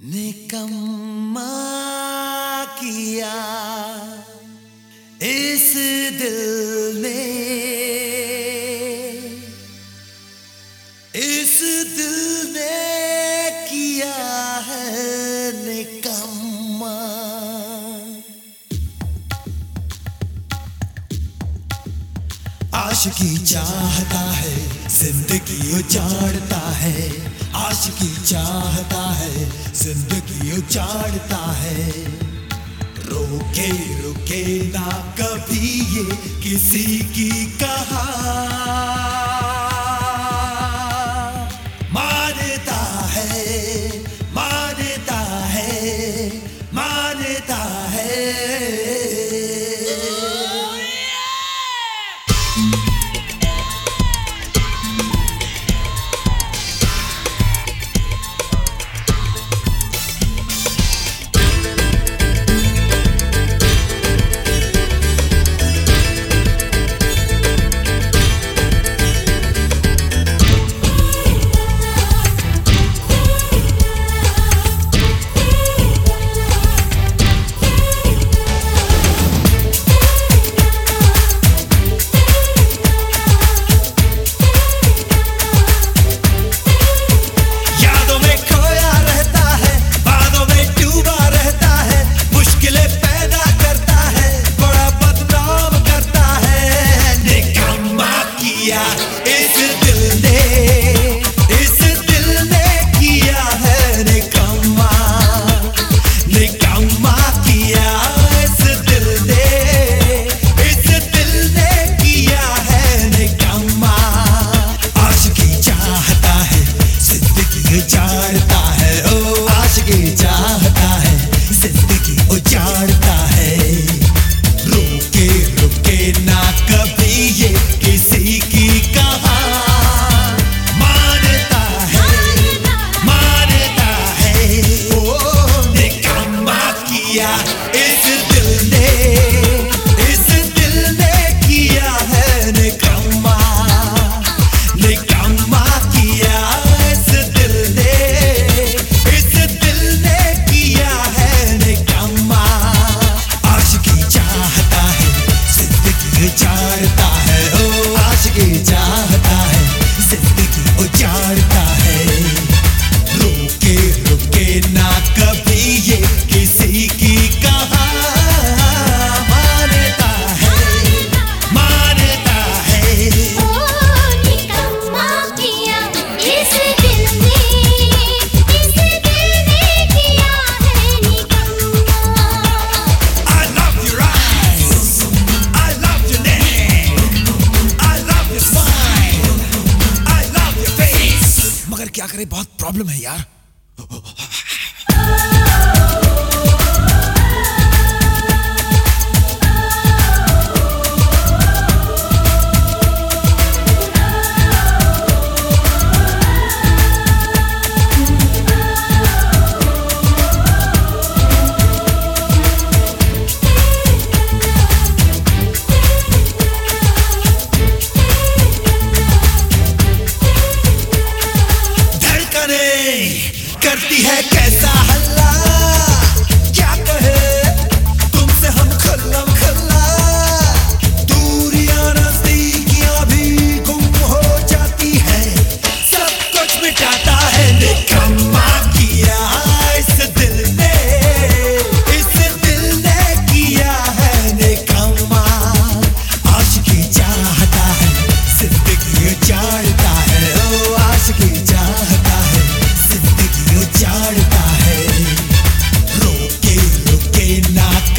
निकम्मा किया इस दिल ने। इस दिल आशिकी चाहता है, ज़िंदगी उजाड़ता है। आशिकी चाहता है, ज़िंदगी उजाड़ता है। रोके, रुके ना कभी ये किसी की कहा मानता है मानता है मानता है। ओ करें बहुत प्रॉब्लम है यार।